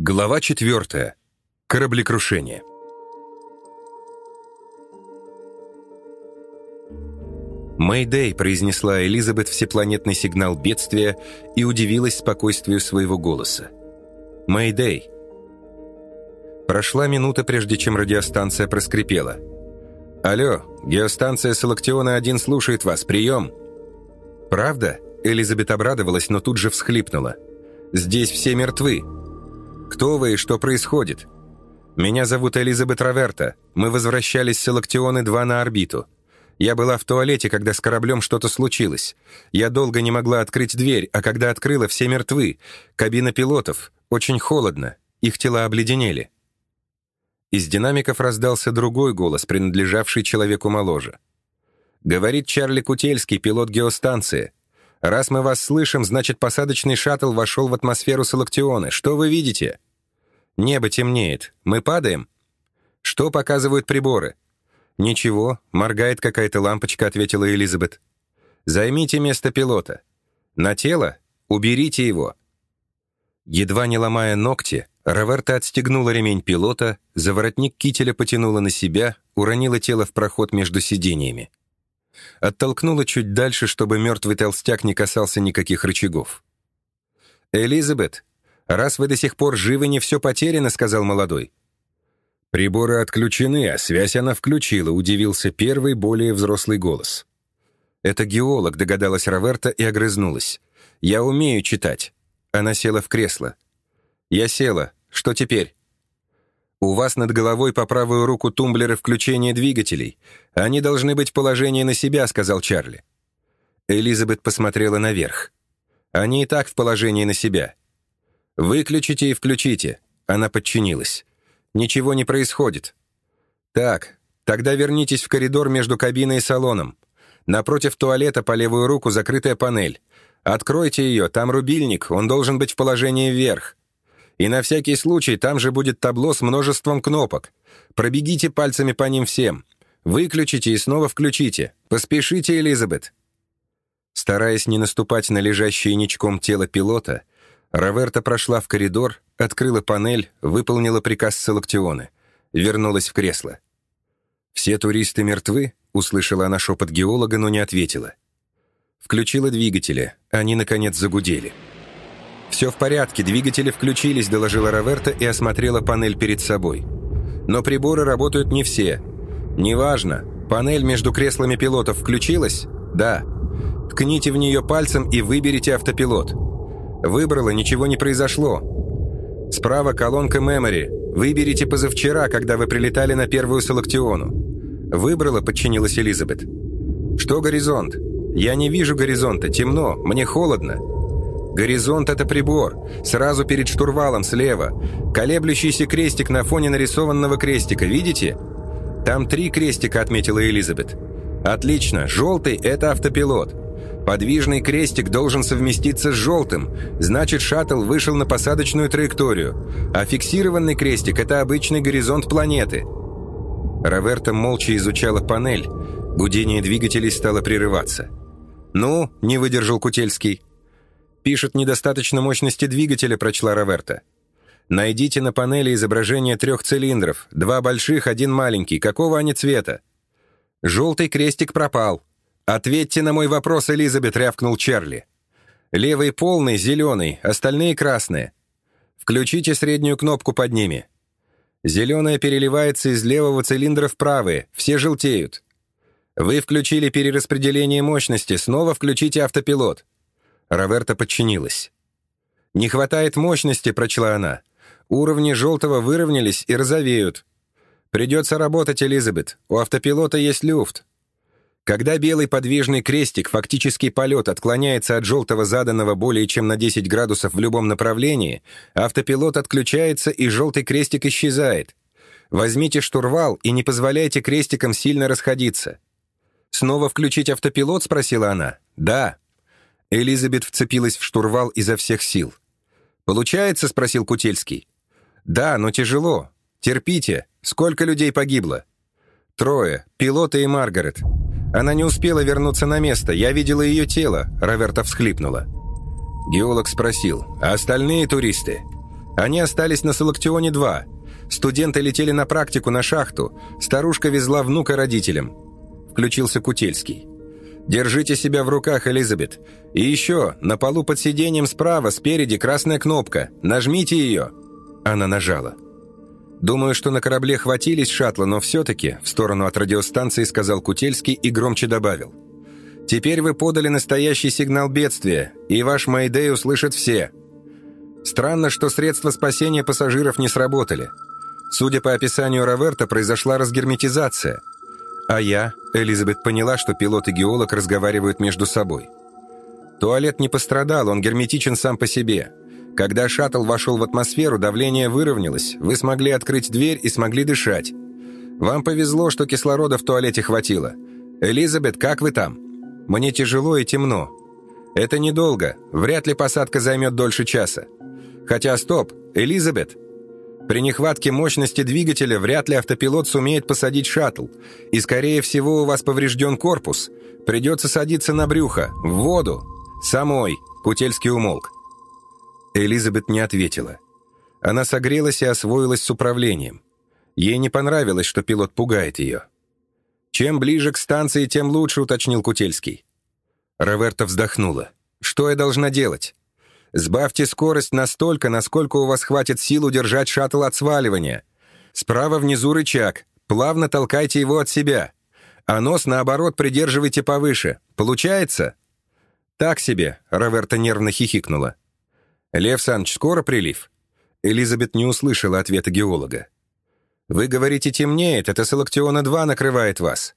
Глава четвертая. Кораблекрушение. «Мэйдэй», — произнесла Элизабет всепланетный сигнал бедствия и удивилась спокойствию своего голоса. «Мэйдэй». Прошла минута, прежде чем радиостанция проскрипела. «Алло, геостанция Салактиона-1 слушает вас, прием!» «Правда?» — Элизабет обрадовалась, но тут же всхлипнула. «Здесь все мертвы. «Кто вы и что происходит?» «Меня зовут Элизабет Раверта. Мы возвращались с Элактионы-2 на орбиту. Я была в туалете, когда с кораблем что-то случилось. Я долго не могла открыть дверь, а когда открыла, все мертвы. Кабина пилотов. Очень холодно. Их тела обледенели». Из динамиков раздался другой голос, принадлежавший человеку моложе. «Говорит Чарли Кутельский, пилот геостанции. Раз мы вас слышим, значит, посадочный шаттл вошел в атмосферу Салактионы. Что вы видите?» «Небо темнеет. Мы падаем?» «Что показывают приборы?» «Ничего, моргает какая-то лампочка», — ответила Элизабет. «Займите место пилота. На тело? Уберите его». Едва не ломая ногти, Раверта отстегнула ремень пилота, за воротник кителя потянула на себя, уронила тело в проход между сидениями. Оттолкнула чуть дальше, чтобы мертвый толстяк не касался никаких рычагов. «Элизабет, раз вы до сих пор живы, не все потеряно», — сказал молодой. «Приборы отключены, а связь она включила», — удивился первый, более взрослый голос. «Это геолог», — догадалась Роверта и огрызнулась. «Я умею читать». Она села в кресло. «Я села. Что теперь?» У вас над головой по правую руку тумблеры включения двигателей. Они должны быть в положении на себя», — сказал Чарли. Элизабет посмотрела наверх. «Они и так в положении на себя». «Выключите и включите». Она подчинилась. «Ничего не происходит». «Так, тогда вернитесь в коридор между кабиной и салоном. Напротив туалета по левую руку закрытая панель. Откройте ее, там рубильник, он должен быть в положении вверх. И на всякий случай там же будет табло с множеством кнопок. Пробегите пальцами по ним всем. Выключите и снова включите. Поспешите, Элизабет». Стараясь не наступать на лежащее ничком тело пилота, Роверта прошла в коридор, открыла панель, выполнила приказ Салактионы. Вернулась в кресло. «Все туристы мертвы?» — услышала она шепот геолога, но не ответила. Включила двигатели. Они, наконец, загудели. «Все в порядке, двигатели включились», — доложила Роверта и осмотрела панель перед собой. «Но приборы работают не все. Неважно. Панель между креслами пилотов включилась? Да. Ткните в нее пальцем и выберите автопилот. Выбрала, ничего не произошло. Справа колонка Memory. Выберите позавчера, когда вы прилетали на первую Салактиону. Выбрала, подчинилась Элизабет. Что горизонт? Я не вижу горизонта, темно, мне холодно. Горизонт — это прибор. Сразу перед штурвалом, слева. Колеблющийся крестик на фоне нарисованного крестика. Видите? Там три крестика, отметила Элизабет. Отлично. Желтый — это автопилот. Подвижный крестик должен совместиться с желтым. Значит, шаттл вышел на посадочную траекторию. А фиксированный крестик — это обычный горизонт планеты. Роверта молча изучала панель. Гудение двигателей стало прерываться. «Ну?» — не выдержал Кутельский. «Пишет недостаточно мощности двигателя», — прочла Роверта. «Найдите на панели изображение трех цилиндров. Два больших, один маленький. Какого они цвета?» «Желтый крестик пропал». «Ответьте на мой вопрос, Элизабет», — рявкнул Чарли. «Левый полный, зеленый, остальные красные. Включите среднюю кнопку под ними. Зеленая переливается из левого цилиндра в правый, все желтеют. Вы включили перераспределение мощности, снова включите автопилот. Роверта подчинилась. «Не хватает мощности», — прочла она. «Уровни желтого выровнялись и розовеют. Придется работать, Элизабет. У автопилота есть люфт. Когда белый подвижный крестик, фактический полет, отклоняется от желтого заданного более чем на 10 градусов в любом направлении, автопилот отключается и желтый крестик исчезает. Возьмите штурвал и не позволяйте крестикам сильно расходиться. «Снова включить автопилот?» — спросила она. «Да». Элизабет вцепилась в штурвал изо всех сил. «Получается?» — спросил Кутельский. «Да, но тяжело. Терпите. Сколько людей погибло?» «Трое. Пилота и Маргарет. Она не успела вернуться на место. Я видела ее тело», — Роверта всхлипнула. Геолог спросил, «А остальные туристы?» Они остались на Салактионе-2. Студенты летели на практику на шахту. Старушка везла внука родителям. Включился Кутельский. «Держите себя в руках, Элизабет. И еще, на полу под сиденьем справа, спереди красная кнопка. Нажмите ее». Она нажала. «Думаю, что на корабле хватились шаттла, но все-таки...» В сторону от радиостанции сказал Кутельский и громче добавил. «Теперь вы подали настоящий сигнал бедствия, и ваш Мэйдэй услышат все. Странно, что средства спасения пассажиров не сработали. Судя по описанию Роверта, произошла разгерметизация. А я, Элизабет, поняла, что пилот и геолог разговаривают между собой. Туалет не пострадал, он герметичен сам по себе». Когда шаттл вошел в атмосферу, давление выровнялось, вы смогли открыть дверь и смогли дышать. Вам повезло, что кислорода в туалете хватило. Элизабет, как вы там? Мне тяжело и темно. Это недолго, вряд ли посадка займет дольше часа. Хотя, стоп, Элизабет. При нехватке мощности двигателя вряд ли автопилот сумеет посадить шаттл, и, скорее всего, у вас поврежден корпус. Придется садиться на брюхо, в воду. Самой, Кутельский умолк. Элизабет не ответила. Она согрелась и освоилась с управлением. Ей не понравилось, что пилот пугает ее. «Чем ближе к станции, тем лучше», — уточнил Кутельский. Роверта вздохнула. «Что я должна делать?» «Сбавьте скорость настолько, насколько у вас хватит сил удержать шаттл от сваливания. Справа внизу рычаг. Плавно толкайте его от себя. А нос, наоборот, придерживайте повыше. Получается?» «Так себе», — Роверта нервно хихикнула. «Лев Саныч, скоро прилив?» Элизабет не услышала ответа геолога. «Вы говорите, темнеет, это Салактиона-2 накрывает вас.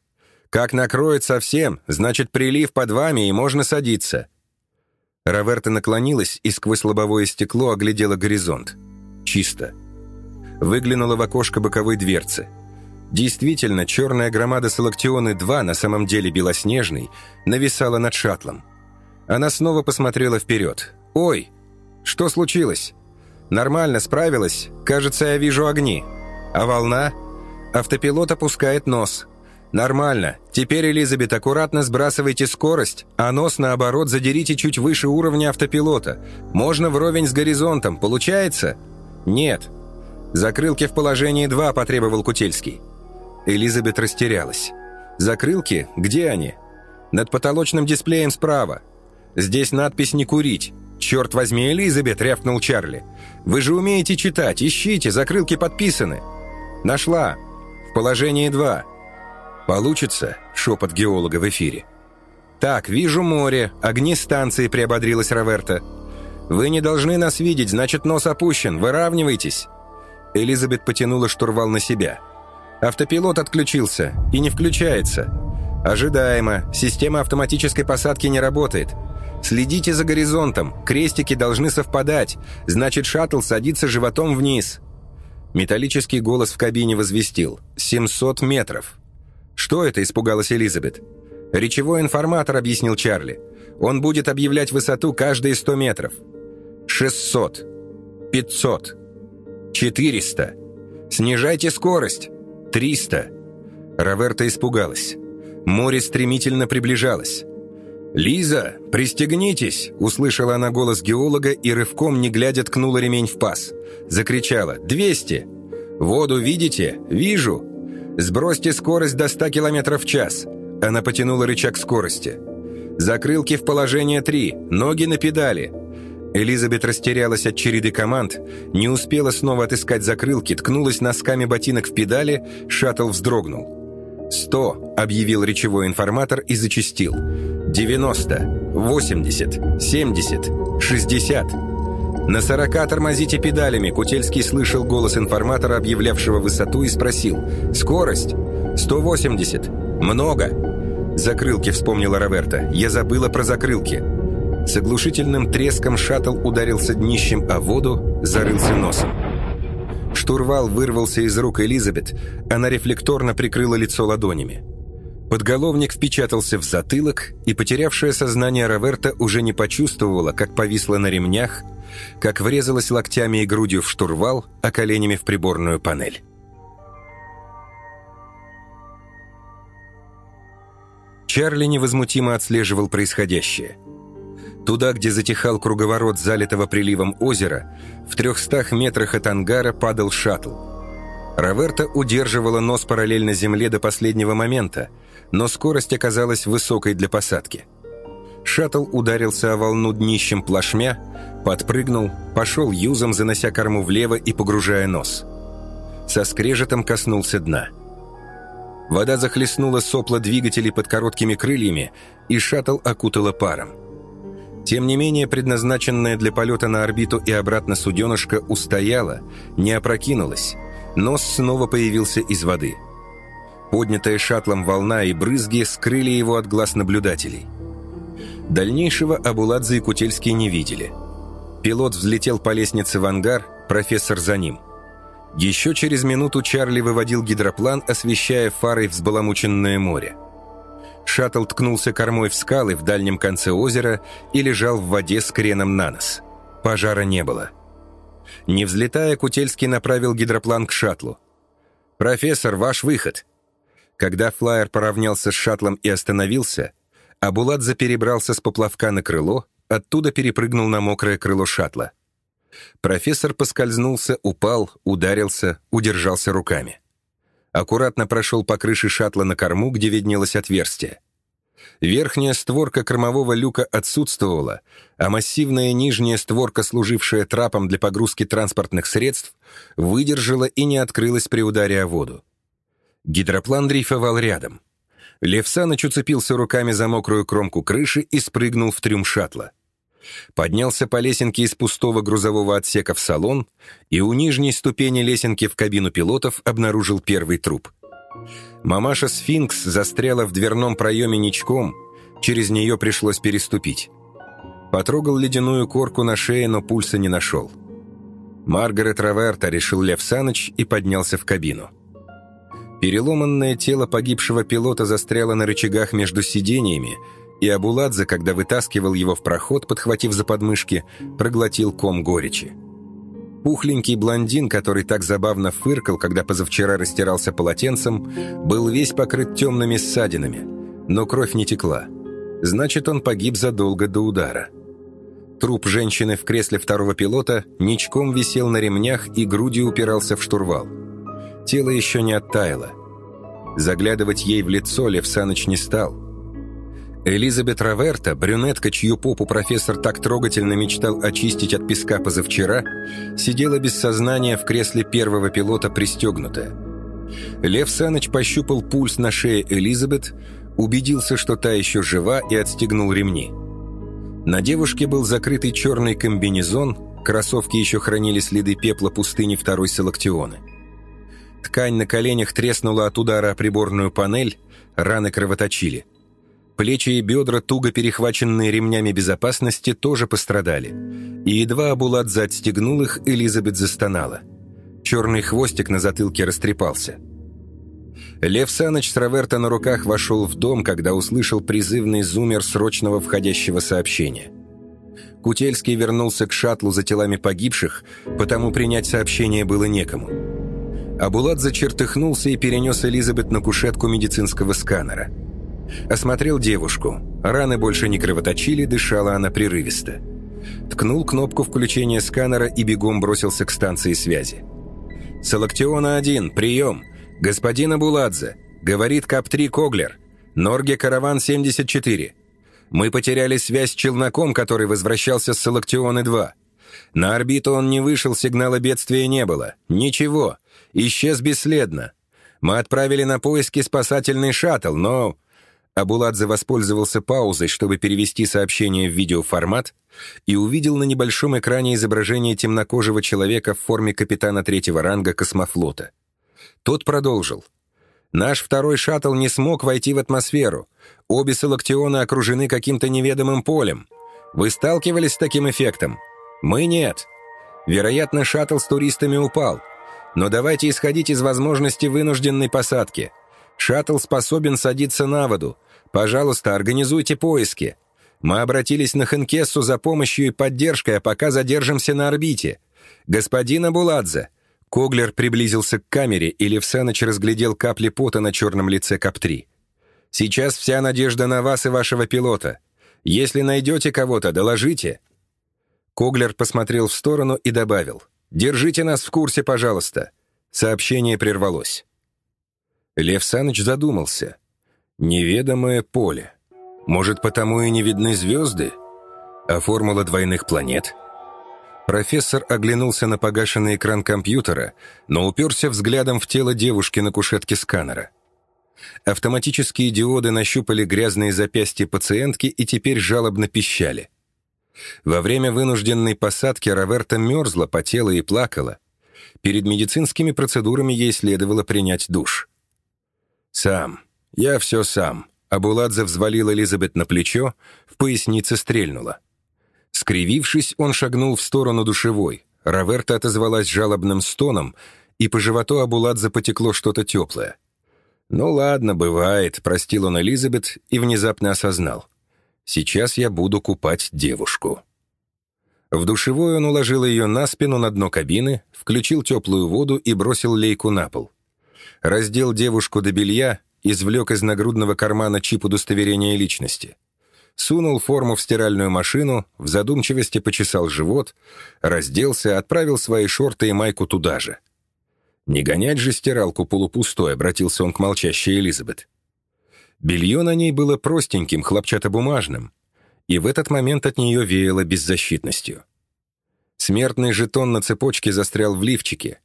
Как накроет совсем, значит, прилив под вами, и можно садиться». Роверта наклонилась и сквозь лобовое стекло оглядела горизонт. Чисто. Выглянула в окошко боковой дверцы. Действительно, черная громада Салактионы-2, на самом деле белоснежный, нависала над шаттлом. Она снова посмотрела вперед. «Ой!» «Что случилось?» «Нормально, справилась. Кажется, я вижу огни. А волна?» Автопилот опускает нос. «Нормально. Теперь, Элизабет, аккуратно сбрасывайте скорость, а нос, наоборот, задерите чуть выше уровня автопилота. Можно вровень с горизонтом. Получается?» «Нет». «Закрылки в положении 2», — потребовал Кутельский. Элизабет растерялась. «Закрылки? Где они?» «Над потолочным дисплеем справа. Здесь надпись «Не курить». «Черт возьми, Элизабет!» — рявкнул Чарли. «Вы же умеете читать! Ищите, закрылки подписаны!» «Нашла! В положении два. «Получится?» — шепот геолога в эфире. «Так, вижу море, огни станции», — приободрилась Роверта. «Вы не должны нас видеть, значит, нос опущен, выравнивайтесь!» Элизабет потянула штурвал на себя. Автопилот отключился и не включается. Ожидаемо, система автоматической посадки не работает. Следите за горизонтом, крестики должны совпадать, значит шаттл садится животом вниз. Металлический голос в кабине возвестил. «700 метров». «Что это?» – испугалась Элизабет. «Речевой информатор», – объяснил Чарли. «Он будет объявлять высоту каждые 100 метров». «600. 500. 400. Снижайте скорость. 300». Роверта испугалась. Море стремительно приближалось. «Лиза, пристегнитесь!» — услышала она голос геолога и рывком, не глядя, ткнула ремень в паз. Закричала «Двести!» «Воду видите? Вижу!» «Сбросьте скорость до 100 км в час!» Она потянула рычаг скорости. «Закрылки в положение 3, ноги на педали!» Элизабет растерялась от череды команд, не успела снова отыскать закрылки, ткнулась носками ботинок в педали, шаттл вздрогнул. «Сто!» — объявил речевой информатор и зачастил. 90, 80, 70, 60. На 40 тормозите педалями, Кутельский слышал голос информатора, объявлявшего высоту, и спросил. «Скорость? 180. Много». «Закрылки», — вспомнила Роверта. «Я забыла про закрылки». С оглушительным треском шаттл ударился днищем о воду, зарылся носом. Штурвал вырвался из рук Элизабет, она рефлекторно прикрыла лицо ладонями. Подголовник впечатался в затылок, и потерявшая сознание Роверта уже не почувствовала, как повисла на ремнях, как врезалась локтями и грудью в штурвал, а коленями в приборную панель. Чарли невозмутимо отслеживал происходящее. Туда, где затихал круговорот залитого приливом озера, в трехстах метрах от ангара падал шаттл. Раверта удерживала нос параллельно земле до последнего момента, но скорость оказалась высокой для посадки. Шаттл ударился о волну днищем плашмя, подпрыгнул, пошел юзом, занося корму влево и погружая нос. Со скрежетом коснулся дна. Вода захлестнула сопла двигателей под короткими крыльями, и шаттл окутала паром. Тем не менее, предназначенная для полета на орбиту и обратно суденышко устояла, не опрокинулась. Нос снова появился из воды. Поднятая шаттлом волна и брызги скрыли его от глаз наблюдателей. Дальнейшего Абуладзе и Кутельский не видели. Пилот взлетел по лестнице в ангар, профессор за ним. Еще через минуту Чарли выводил гидроплан, освещая фарой взбаламученное море. Шаттл ткнулся кормой в скалы в дальнем конце озера и лежал в воде с креном на нос. Пожара не было. Не взлетая, Кутельский направил гидроплан к шаттлу. «Профессор, ваш выход!» Когда флайер поравнялся с шаттлом и остановился, Абуладзе перебрался с поплавка на крыло, оттуда перепрыгнул на мокрое крыло шаттла. Профессор поскользнулся, упал, ударился, удержался руками аккуратно прошел по крыше шаттла на корму, где виднелось отверстие. Верхняя створка кормового люка отсутствовала, а массивная нижняя створка, служившая трапом для погрузки транспортных средств, выдержала и не открылась при ударе о воду. Гидроплан дрейфовал рядом. Лев Саныч уцепился руками за мокрую кромку крыши и спрыгнул в трюм шаттла. Поднялся по лесенке из пустого грузового отсека в салон и у нижней ступени лесенки в кабину пилотов обнаружил первый труп. Мамаша Сфинкс застряла в дверном проеме ничком, через нее пришлось переступить. Потрогал ледяную корку на шее, но пульса не нашел. Маргарет Раверта решил Лев Саныч и поднялся в кабину. Переломанное тело погибшего пилота застряло на рычагах между сидениями, и Абуладзе, когда вытаскивал его в проход, подхватив за подмышки, проглотил ком горечи. Пухленький блондин, который так забавно фыркал, когда позавчера растирался полотенцем, был весь покрыт темными ссадинами, но кровь не текла. Значит, он погиб задолго до удара. Труп женщины в кресле второго пилота ничком висел на ремнях и грудью упирался в штурвал. Тело еще не оттаяло. Заглядывать ей в лицо Лев Саныч не стал – Элизабет Раверта, брюнетка, чью попу профессор так трогательно мечтал очистить от песка позавчера, сидела без сознания в кресле первого пилота пристегнутая. Лев Саныч пощупал пульс на шее Элизабет, убедился, что та еще жива, и отстегнул ремни. На девушке был закрытый черный комбинезон, кроссовки еще хранили следы пепла пустыни второй Салактионы. Ткань на коленях треснула от удара о приборную панель, раны кровоточили. Плечи и бедра, туго перехваченные ремнями безопасности, тоже пострадали. И едва Абуладзе отстегнул их, Элизабет застонала. Черный хвостик на затылке растрепался. Лев Саныч с на руках вошел в дом, когда услышал призывный зумер срочного входящего сообщения. Кутельский вернулся к шаттлу за телами погибших, потому принять сообщение было некому. Абуладзе чертыхнулся и перенес Элизабет на кушетку медицинского сканера – Осмотрел девушку. Раны больше не кровоточили, дышала она прерывисто. Ткнул кнопку включения сканера и бегом бросился к станции связи. «Салактиона-1, прием! Господин Абуладзе!» — говорит КАП-3 Коглер. «Норге Караван-74. Мы потеряли связь с челноком, который возвращался с Салактионы-2. На орбиту он не вышел, сигнала бедствия не было. Ничего. Исчез бесследно. Мы отправили на поиски спасательный шаттл, но Абуладзе воспользовался паузой, чтобы перевести сообщение в видеоформат, и увидел на небольшом экране изображение темнокожего человека в форме капитана третьего ранга космофлота. Тот продолжил. «Наш второй шаттл не смог войти в атмосферу. Обе салактионы окружены каким-то неведомым полем. Вы сталкивались с таким эффектом? Мы нет. Вероятно, шаттл с туристами упал. Но давайте исходить из возможности вынужденной посадки. Шаттл способен садиться на воду. Пожалуйста, организуйте поиски. Мы обратились на Хенкессу за помощью и поддержкой, а пока задержимся на орбите. Господин Абуладзе». Коглер приблизился к камере, и Левсаныч разглядел капли пота на черном лице Кап-3. «Сейчас вся надежда на вас и вашего пилота. Если найдете кого-то, доложите». Коглер посмотрел в сторону и добавил. «Держите нас в курсе, пожалуйста». Сообщение прервалось. Лев Саныч задумался. «Неведомое поле. Может, потому и не видны звезды? А формула двойных планет?» Профессор оглянулся на погашенный экран компьютера, но уперся взглядом в тело девушки на кушетке сканера. Автоматические диоды нащупали грязные запястья пациентки и теперь жалобно пищали. Во время вынужденной посадки Роверта мерзла, потела и плакала. Перед медицинскими процедурами ей следовало принять душ. «Сам. Я все сам». Абуладзе взвалил Элизабет на плечо, в пояснице стрельнула. Скривившись, он шагнул в сторону душевой. Роверта отозвалась жалобным стоном, и по животу Абуладзе потекло что-то теплое. «Ну ладно, бывает», — простил он Элизабет и внезапно осознал. «Сейчас я буду купать девушку». В душевой он уложил ее на спину на дно кабины, включил теплую воду и бросил лейку на пол. Раздел девушку до белья, извлек из нагрудного кармана чип удостоверения личности. Сунул форму в стиральную машину, в задумчивости почесал живот, разделся, отправил свои шорты и майку туда же — «Не гонять же стиралку полупустой», — обратился он к молчащей Элизабет. Белье на ней было простеньким, хлопчатобумажным, и в этот момент от нее веяло беззащитностью. Смертный жетон на цепочке застрял в лифчике.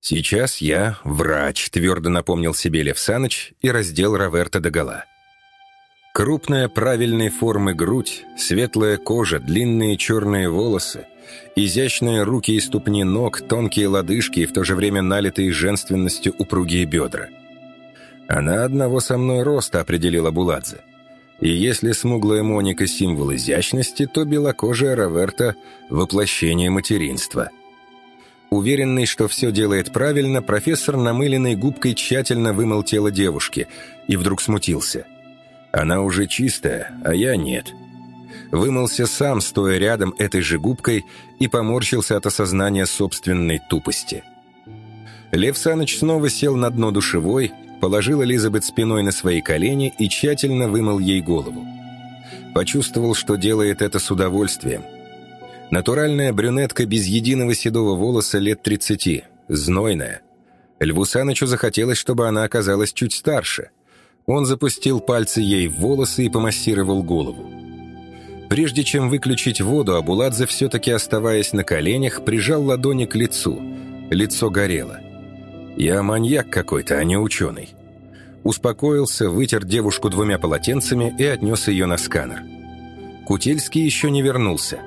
«Сейчас я врач», — твердо напомнил себе Лев Саныч и раздел Роверта догола. Крупная правильной формы грудь, светлая кожа, длинные черные волосы — Изящные руки и ступни ног, тонкие лодыжки и в то же время налитые женственностью упругие бедра. Она одного со мной роста определила Буладзе. И если смуглая Моника – символ изящности, то белокожая Роверта – воплощение материнства. Уверенный, что все делает правильно, профессор намыленной губкой тщательно вымыл тело девушки и вдруг смутился. Она уже чистая, а я нет – вымылся сам, стоя рядом этой же губкой, и поморщился от осознания собственной тупости. Лев Саныч снова сел на дно душевой, положил Элизабет спиной на свои колени и тщательно вымыл ей голову. Почувствовал, что делает это с удовольствием. Натуральная брюнетка без единого седого волоса лет 30, знойная. Льву Санычу захотелось, чтобы она оказалась чуть старше. Он запустил пальцы ей в волосы и помассировал голову. Прежде чем выключить воду, Абуладзе, все-таки оставаясь на коленях, прижал ладони к лицу. Лицо горело. «Я маньяк какой-то, а не ученый». Успокоился, вытер девушку двумя полотенцами и отнес ее на сканер. Кутельский еще не вернулся.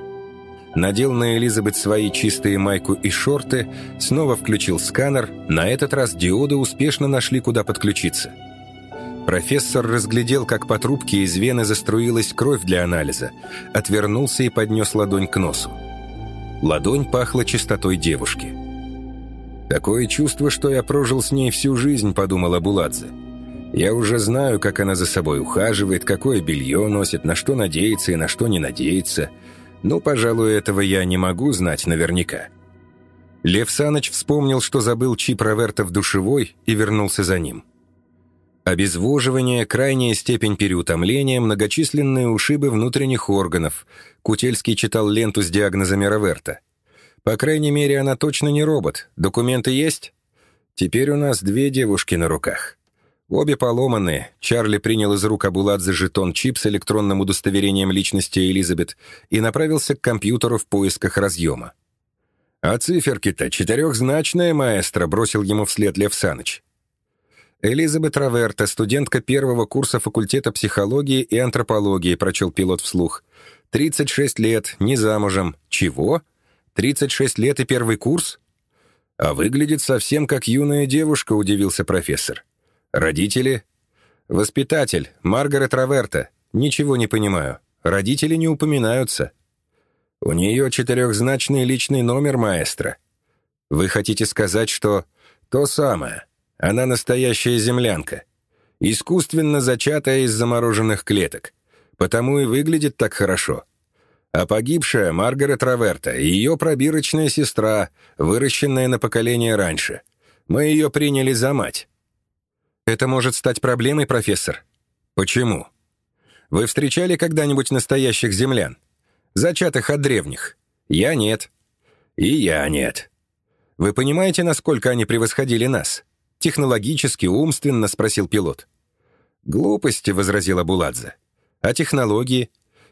Надел на Элизабет свои чистые майку и шорты, снова включил сканер, на этот раз диоды успешно нашли, куда подключиться – Профессор разглядел, как по трубке из вены заструилась кровь для анализа, отвернулся и поднес ладонь к носу. Ладонь пахла чистотой девушки. «Такое чувство, что я прожил с ней всю жизнь», — подумала Буладзе. «Я уже знаю, как она за собой ухаживает, какое белье носит, на что надеется и на что не надеется. Ну, пожалуй, этого я не могу знать наверняка». Лев Саныч вспомнил, что забыл чип Роверта в душевой и вернулся за ним. Обезвоживание, крайняя степень переутомления, многочисленные ушибы внутренних органов. Кутельский читал ленту с диагнозами Роверта. По крайней мере, она точно не робот. Документы есть? Теперь у нас две девушки на руках. Обе поломанные. Чарли принял из рук Абуладзе жетон чип с электронным удостоверением личности Элизабет и направился к компьютеру в поисках разъема. «А циферки-то четырехзначные, маэстро», — бросил ему вслед Лев Саныч. Элизабет Раверта, студентка первого курса факультета психологии и антропологии, прочел пилот вслух. 36 лет, не замужем. Чего? 36 лет и первый курс? А выглядит совсем как юная девушка, удивился профессор. Родители? Воспитатель, Маргарет Раверта. Ничего не понимаю. Родители не упоминаются. У нее четырехзначный личный номер маэстро. Вы хотите сказать, что... То самое. Она настоящая землянка. Искусственно зачатая из замороженных клеток. Потому и выглядит так хорошо. А погибшая Маргарет Раверта и ее пробирочная сестра, выращенная на поколение раньше. Мы ее приняли за мать. Это может стать проблемой, профессор? Почему? Вы встречали когда-нибудь настоящих землян? Зачатых от древних? Я нет. И я нет. Вы понимаете, насколько они превосходили нас? Технологически, умственно, спросил пилот. Глупости, возразил Абуладзе. А технологии?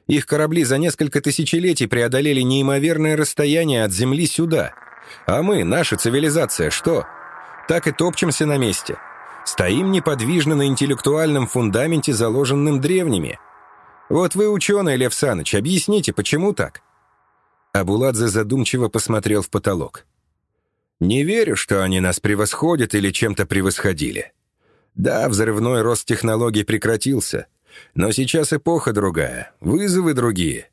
Их корабли за несколько тысячелетий преодолели неимоверное расстояние от Земли сюда. А мы, наша цивилизация, что? Так и топчемся на месте. Стоим неподвижно на интеллектуальном фундаменте, заложенном древними. Вот вы ученый, Лев Саныч, объясните, почему так?» Абуладзе задумчиво посмотрел в потолок. «Не верю, что они нас превосходят или чем-то превосходили. Да, взрывной рост технологий прекратился, но сейчас эпоха другая, вызовы другие.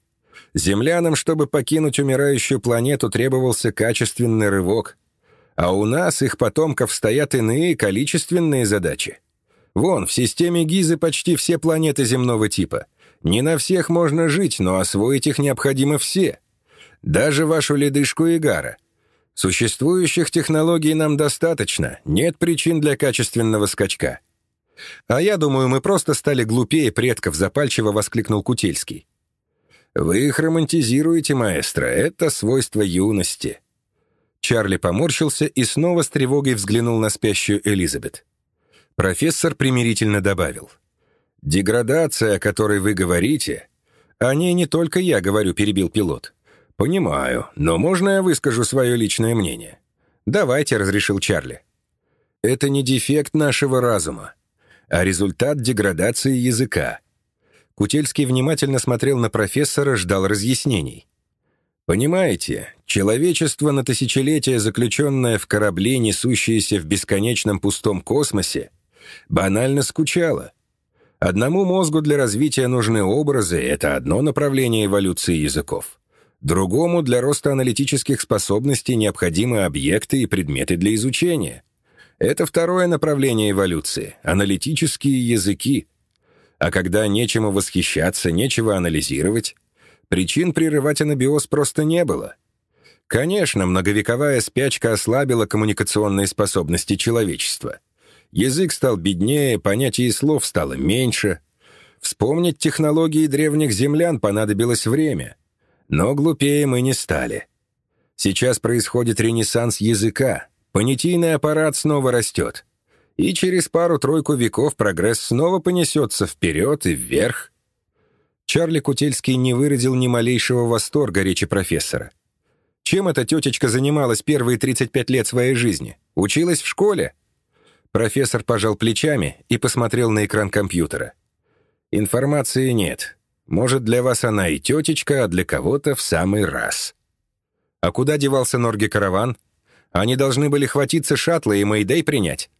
Землянам, чтобы покинуть умирающую планету, требовался качественный рывок. А у нас, их потомков, стоят иные количественные задачи. Вон, в системе Гизы почти все планеты земного типа — не на всех можно жить, но освоить их необходимо все. Даже вашу ледышку Игара. Существующих технологий нам достаточно, нет причин для качественного скачка. А я думаю, мы просто стали глупее предков, запальчиво воскликнул Кутельский. Вы их романтизируете, маэстро, это свойство юности. Чарли поморщился и снова с тревогой взглянул на спящую Элизабет. Профессор примирительно добавил — «Деградация, о которой вы говорите...» «О ней не только я говорю», — перебил пилот. «Понимаю, но можно я выскажу свое личное мнение?» «Давайте», — разрешил Чарли. «Это не дефект нашего разума, а результат деградации языка». Кутельский внимательно смотрел на профессора, ждал разъяснений. «Понимаете, человечество на тысячелетия, заключенное в корабле, несущееся в бесконечном пустом космосе, банально скучало. Одному мозгу для развития нужны образы, это одно направление эволюции языков. Другому для роста аналитических способностей необходимы объекты и предметы для изучения. Это второе направление эволюции – аналитические языки. А когда нечему восхищаться, нечего анализировать, причин прерывать анабиоз просто не было. Конечно, многовековая спячка ослабила коммуникационные способности человечества – Язык стал беднее, понятий и слов стало меньше. Вспомнить технологии древних землян понадобилось время. Но глупее мы не стали. Сейчас происходит ренессанс языка. Понятийный аппарат снова растет. И через пару-тройку веков прогресс снова понесется вперед и вверх. Чарли Кутельский не выразил ни малейшего восторга речи профессора. Чем эта тетечка занималась первые 35 лет своей жизни? Училась в школе? Профессор пожал плечами и посмотрел на экран компьютера. «Информации нет. Может, для вас она и тетечка, а для кого-то в самый раз». «А куда девался Норги-караван? Они должны были хватиться шаттла и Мэйдэй принять».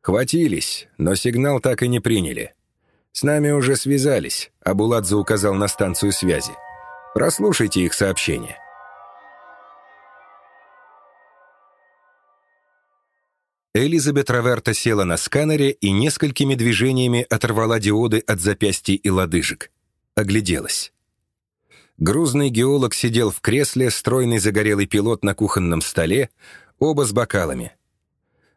«Хватились, но сигнал так и не приняли. С нами уже связались», — Абуладзе указал на станцию связи. «Прослушайте их сообщение». Элизабет Раверта села на сканере и несколькими движениями оторвала диоды от запястья и лодыжек. Огляделась. Грузный геолог сидел в кресле, стройный загорелый пилот на кухонном столе, оба с бокалами.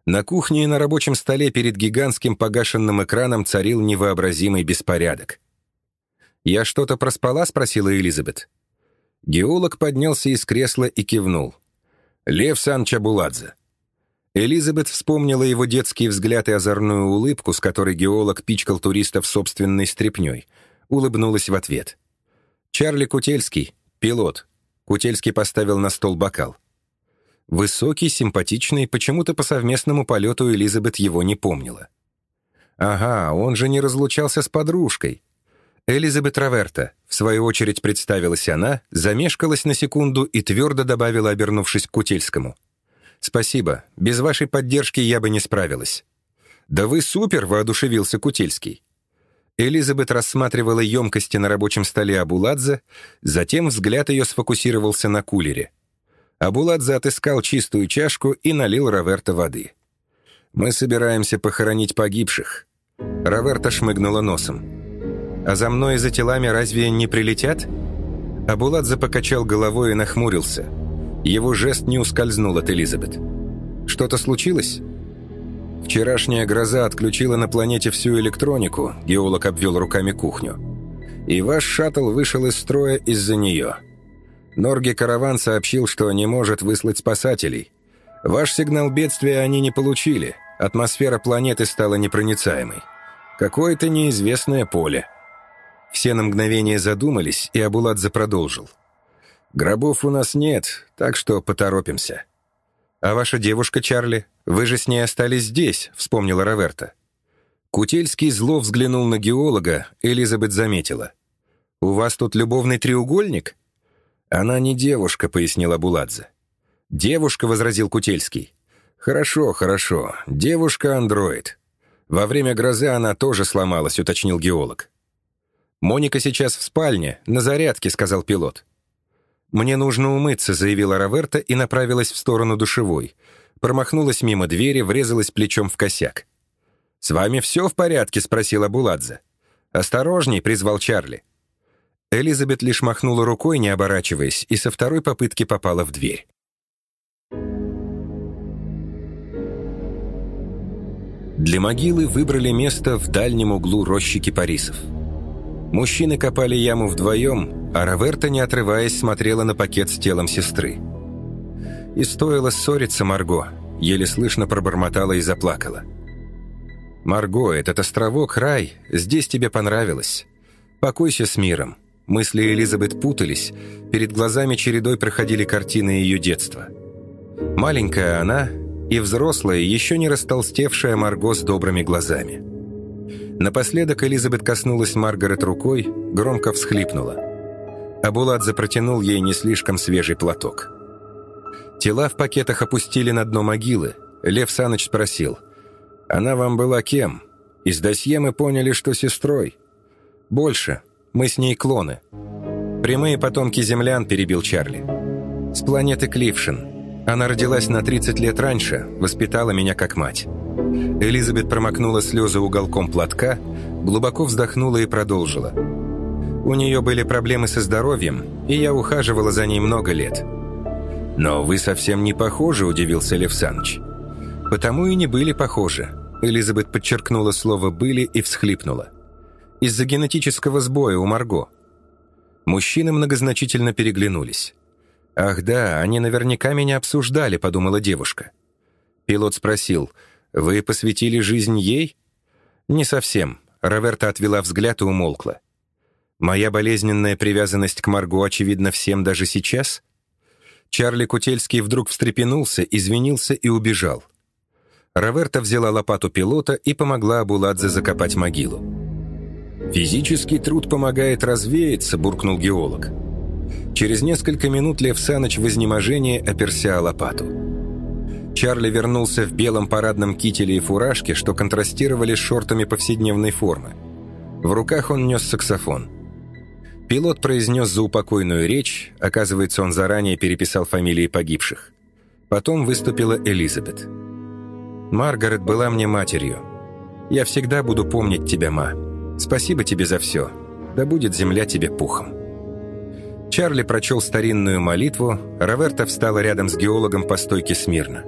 На кухне и на рабочем столе перед гигантским погашенным экраном царил невообразимый беспорядок. «Я что-то проспала?» — спросила Элизабет. Геолог поднялся из кресла и кивнул. «Лев Санчабуладзе, Элизабет вспомнила его детский взгляд и озорную улыбку, с которой геолог пичкал туристов собственной стряпнёй. Улыбнулась в ответ. «Чарли Кутельский, пилот». Кутельский поставил на стол бокал. Высокий, симпатичный, почему-то по совместному полету Элизабет его не помнила. «Ага, он же не разлучался с подружкой». Элизабет Раверта, в свою очередь представилась она, замешкалась на секунду и твердо добавила, обернувшись к Кутельскому. «Спасибо. Без вашей поддержки я бы не справилась». «Да вы супер!» — воодушевился Кутельский. Элизабет рассматривала емкости на рабочем столе Абуладзе, затем взгляд ее сфокусировался на кулере. Абуладзе отыскал чистую чашку и налил Раверта воды. «Мы собираемся похоронить погибших». Раверта шмыгнула носом. «А за мной и за телами разве не прилетят?» Абуладзе покачал головой и нахмурился — его жест не ускользнул от Элизабет. «Что-то случилось?» «Вчерашняя гроза отключила на планете всю электронику», геолог обвел руками кухню. и ваш шаттл вышел из строя из-за нее. Норги Караван сообщил, что не может выслать спасателей. Ваш сигнал бедствия они не получили, атмосфера планеты стала непроницаемой. Какое-то неизвестное поле. Все на мгновение задумались, и Абуладзе продолжил. «Гробов у нас нет, так что поторопимся». «А ваша девушка, Чарли? Вы же с ней остались здесь», — вспомнила Роверта. Кутельский зло взглянул на геолога, Элизабет заметила. «У вас тут любовный треугольник?» «Она не девушка», — пояснила Буладзе. «Девушка», — возразил Кутельский. «Хорошо, хорошо. Девушка-андроид. Во время грозы она тоже сломалась», — уточнил геолог. «Моника сейчас в спальне, на зарядке», — сказал пилот. «Мне нужно умыться», — заявила Роверта и направилась в сторону душевой. Промахнулась мимо двери, врезалась плечом в косяк. «С вами все в порядке?» — спросила Буладзе. «Осторожней!» — призвал Чарли. Элизабет лишь махнула рукой, не оборачиваясь, и со второй попытки попала в дверь. Для могилы выбрали место в дальнем углу рощи кипарисов. Мужчины копали яму вдвоем, а Роверта, не отрываясь, смотрела на пакет с телом сестры. И стоило ссориться Марго, еле слышно пробормотала и заплакала. «Марго, этот островок — рай, здесь тебе понравилось. Покойся с миром». Мысли Элизабет путались, перед глазами чередой проходили картины ее детства. Маленькая она и взрослая, еще не растолстевшая Марго с добрыми глазами. Напоследок Элизабет коснулась Маргарет рукой, громко всхлипнула. Абуладзе протянул ей не слишком свежий платок. Тела в пакетах опустили на дно могилы. Лев Саныч спросил — она вам была кем? Из досье мы поняли, что сестрой. Больше. Мы с ней клоны. Прямые потомки землян, перебил Чарли. С планеты Клившин. Она родилась на 30 лет раньше, воспитала меня как мать. Элизабет промокнула слезы уголком платка, глубоко вздохнула и продолжила. У нее были проблемы со здоровьем, и я ухаживала за ней много лет. «Но вы совсем не похожи», — удивился Лев Саныч. «Потому и не были похожи. Элизабет подчеркнула слово «были» и всхлипнула. «Из-за генетического сбоя у Марго». Мужчины многозначительно переглянулись. «Ах да, они наверняка меня обсуждали», — подумала девушка. Пилот спросил, «Вы посвятили жизнь ей?» «Не совсем», — Роверта отвела взгляд и умолкла. «Моя болезненная привязанность к Марго очевидна всем даже сейчас?» Чарли Кутельский вдруг встрепенулся, извинился и убежал. Роверта взяла лопату пилота и помогла Абуладзе закопать могилу. «Физический труд помогает развеяться», — буркнул геолог. Через несколько минут Лев Саныч в изнеможении оперся о лопату. Чарли вернулся в белом парадном кителе и фуражке, что контрастировали с шортами повседневной формы. В руках он нес саксофон. Пилот произнес заупокойную речь, оказывается, он заранее переписал фамилии погибших. Потом выступила Элизабет. Маргарет была мне матерью. Я всегда буду помнить тебя, ма. Спасибо тебе за все. Да будет земля тебе пухом». Чарли прочел старинную молитву, Роверта встала рядом с геологом по стойке смирно.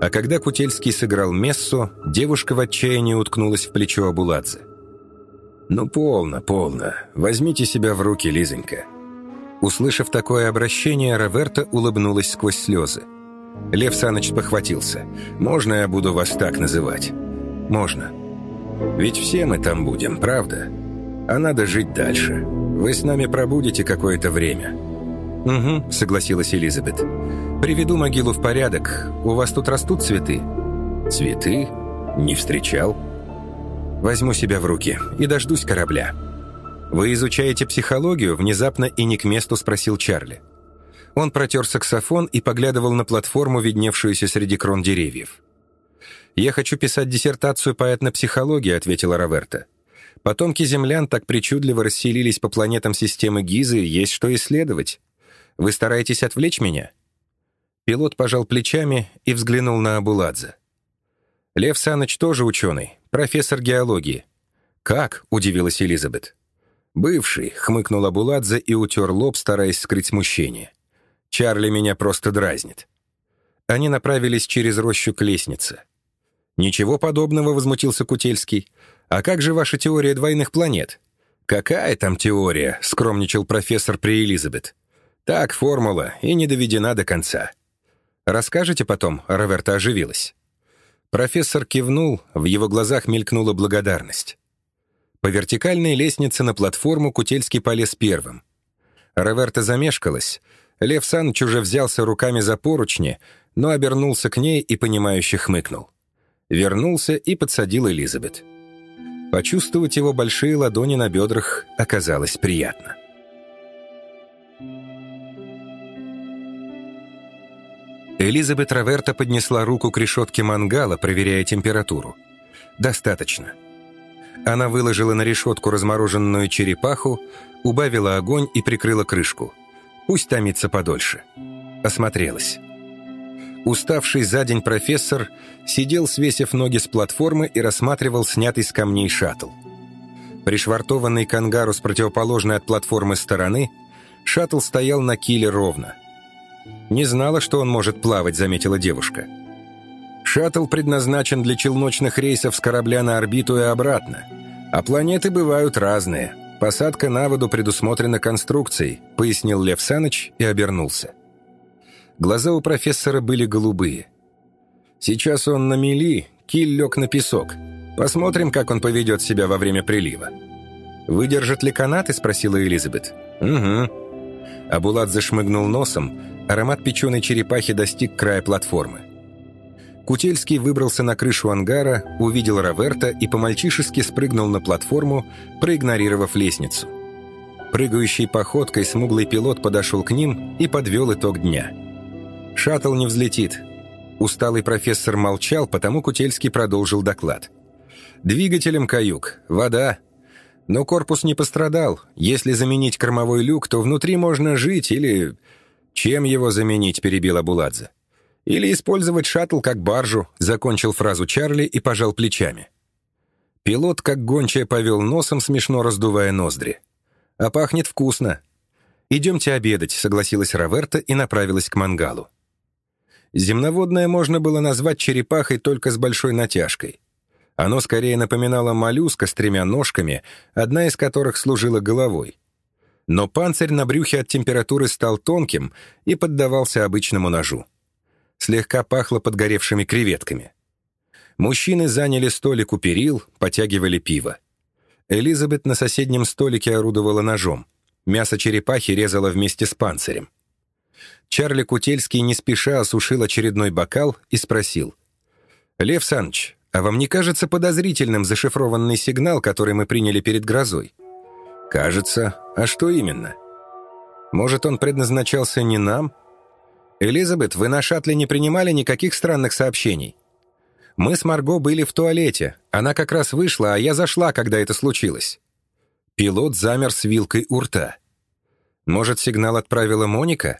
А когда Кутельский сыграл мессу, девушка в отчаянии уткнулась в плечо Абуладзе. «Ну, полно, полно. Возьмите себя в руки, Лизонька». Услышав такое обращение, Роверта улыбнулась сквозь слезы. Лев Саныч похватился. «Можно я буду вас так называть?» «Можно. Ведь все мы там будем, правда? А надо жить дальше. Вы с нами пробудете какое-то время». «Угу», — согласилась Элизабет. «Приведу могилу в порядок. У вас тут растут цветы?» «Цветы? Не встречал». «Возьму себя в руки и дождусь корабля». «Вы изучаете психологию?» — внезапно и не к месту спросил Чарли. Он протер саксофон и поглядывал на платформу, видневшуюся среди крон деревьев. «Я хочу писать диссертацию по этнопсихологии», — ответила Роверта. «Потомки землян так причудливо расселились по планетам системы Гизы, есть что исследовать. Вы стараетесь отвлечь меня?» Пилот пожал плечами и взглянул на Абуладзе. «Лев Саныч тоже ученый, профессор геологии». «Как?» — удивилась Элизабет. «Бывший», — хмыкнул Абуладзе и утер лоб, стараясь скрыть смущение. Чарли меня просто дразнит». Они направились через рощу к лестнице. «Ничего подобного», — возмутился Кутельский. «А как же ваша теория двойных планет? «Какая там теория?» — скромничал профессор при Элизабет. «Так, формула, и не доведена до конца». «Расскажете потом?» — Роверта оживилась. Профессор кивнул, в его глазах мелькнула благодарность. По вертикальной лестнице на платформу Кутельский полез первым. Роверта замешкалась. Лев Саныч уже взялся руками за поручни, но обернулся к ней и, понимающе хмыкнул. Вернулся и подсадил Элизабет. Почувствовать его большие ладони на бедрах оказалось приятно. Элизабет Роверта поднесла руку к решетке мангала, проверяя температуру. «Достаточно». Она выложила на решетку размороженную черепаху, убавила огонь и прикрыла крышку. Пусть томится подольше. Осмотрелась. Уставший за день профессор сидел, свесив ноги с платформы и рассматривал снятый с камней шаттл. Пришвартованный к ангару с противоположной от платформы стороны, шаттл стоял на киле ровно. «Не знала, что он может плавать», — заметила девушка. «Шаттл предназначен для челночных рейсов с корабля на орбиту и обратно. А планеты бывают разные. Посадка на воду предусмотрена конструкцией», — пояснил Лев Саныч и обернулся. Глаза у профессора были голубые. Сейчас он на мели, киль лег на песок. Посмотрим, как он поведет себя во время прилива. «Выдержат ли канаты?» – спросила Элизабет. «Угу». Абулат зашмыгнул носом, аромат печеной черепахи достиг края платформы. Кутельский выбрался на крышу ангара, увидел Роверта и по-мальчишески спрыгнул на платформу, проигнорировав лестницу. Прыгающей походкой смуглый пилот подошел к ним и подвел итог дня – «Шаттл не взлетит». Усталый профессор молчал, потому Кутельский продолжил доклад. «Двигателем каюк, вода. Но корпус не пострадал. Если заменить кормовой люк, то внутри можно жить или...» «Чем его заменить?» – перебил Абуладзе. «Или использовать шаттл как баржу», – закончил фразу Чарли и пожал плечами. Пилот, как гончая, повел носом, смешно раздувая ноздри. «А пахнет вкусно». «Идемте обедать», — согласилась Роверта и направилась к мангалу. Земноводное можно было назвать черепахой только с большой натяжкой. Оно скорее напоминало моллюска с тремя ножками, одна из которых служила головой. Но панцирь на брюхе от температуры стал тонким и поддавался обычному ножу. Слегка пахло подгоревшими креветками. Мужчины заняли столик у перил, потягивали пиво. Элизабет на соседнем столике орудовала ножом. Мясо черепахи резала вместе с панцирем. Чарли Кутельский не спеша осушил очередной бокал и спросил. «Лев Саныч, а вам не кажется подозрительным зашифрованный сигнал, который мы приняли перед грозой?» «Кажется. А что именно?» «Может, он предназначался не нам?» «Элизабет, вы на шаттле не принимали никаких странных сообщений?» «Мы с Марго были в туалете. Она как раз вышла, а я зашла, когда это случилось». Пилот замер с вилкой у рта. «Может, сигнал отправила Моника?»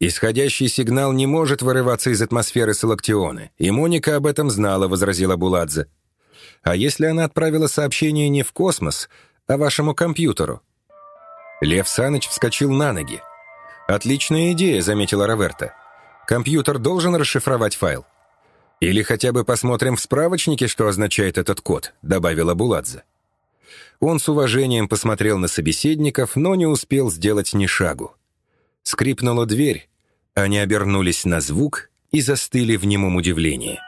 «Исходящий сигнал не может вырываться из атмосферы Салактионы, и Моника об этом знала», — возразила Буладзе. «А если она отправила сообщение не в космос, а вашему компьютеру?» Лев Саныч вскочил на ноги. «Отличная идея», — заметила Роверта. «Компьютер должен расшифровать файл». «Или хотя бы посмотрим в справочнике, что означает этот код», — добавила Буладзе. Он с уважением посмотрел на собеседников, но не успел сделать ни шагу. Скрипнула дверь, они обернулись на звук и застыли в немом удивлении.